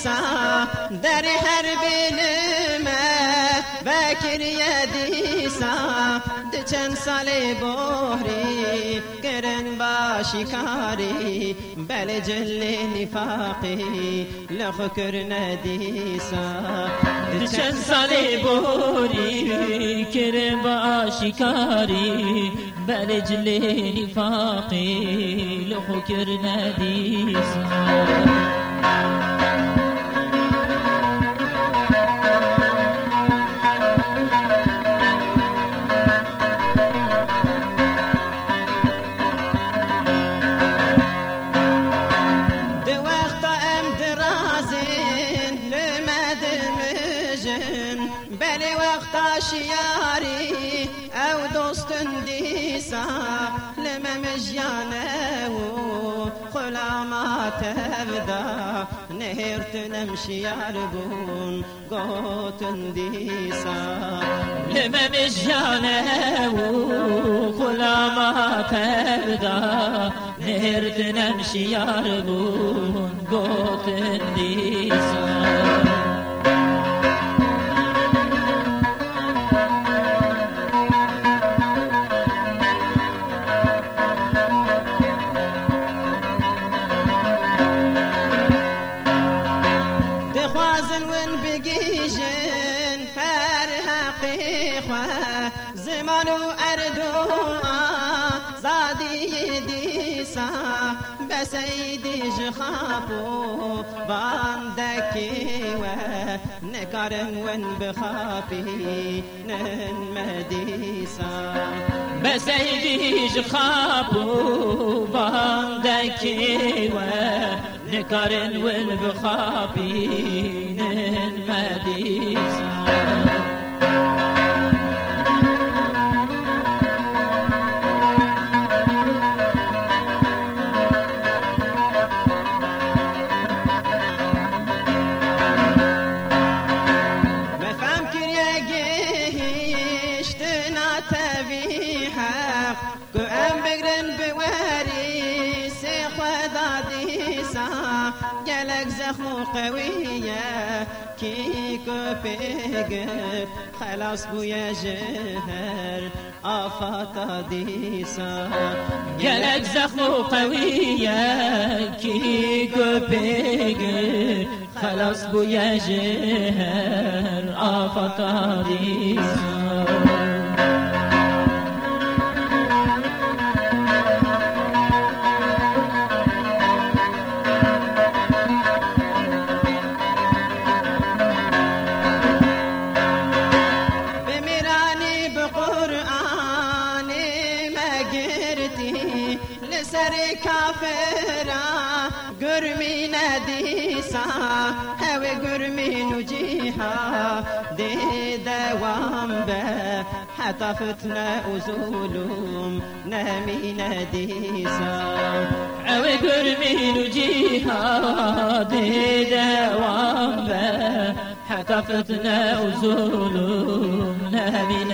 İsa der her bilime Bekir yedisa Diçen sali bohri Geren başı kari Bele celli nifaki Lehukür nedisa Diçen sali bohri Geren başı kari Bele celli nifaki Lehukür nedisa Thank you. دیسا بلی وقتا شیاری او دوستن دیسا لممش یانه و خلامات ابدا نهرتنم شیار بون گوتن دیسا لممش یانه و خلامات ابدا نهرتنم شیار بون گوتن دیسا بگیشن فرحق خواه. زمان و اردوها زادی دیسا. بسیدیش خابو باندکی و نکارم ون بخابی نن مدیسا. بسیدیش خابو باندکی و نكارن والبخابين المديسة وداديسا جلك زخم قوية كيكو بيقر خلاص بويا جهر. آفاتا ديسا. جلك زخم قوية كيكو بيقر خلاص بويا جهر. آفاتا ديسا. قرمي نديسا هو قرمي نجيها دي دوام به حتى فتنا أزولهم نامي نديسا هو قرمي نجيها دي دوام به حتى فتنا أزولهم نامي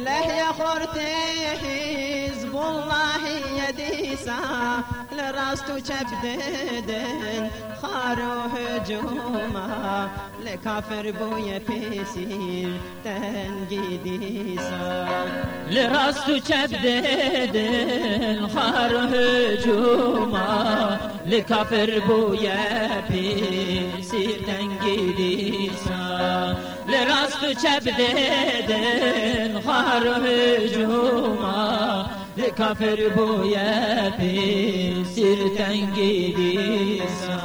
نديسا لله خورتي حزب الله. dediysa Lirast uçep dedin hücuma Le kafir bu yepesir Den gidiysa Lirast uçep dedin Xaru hücuma Le kafir bu yepesir Den gidiysa Lirast uçep dedin Xaru hücuma kafir bu yepi sirten gidisan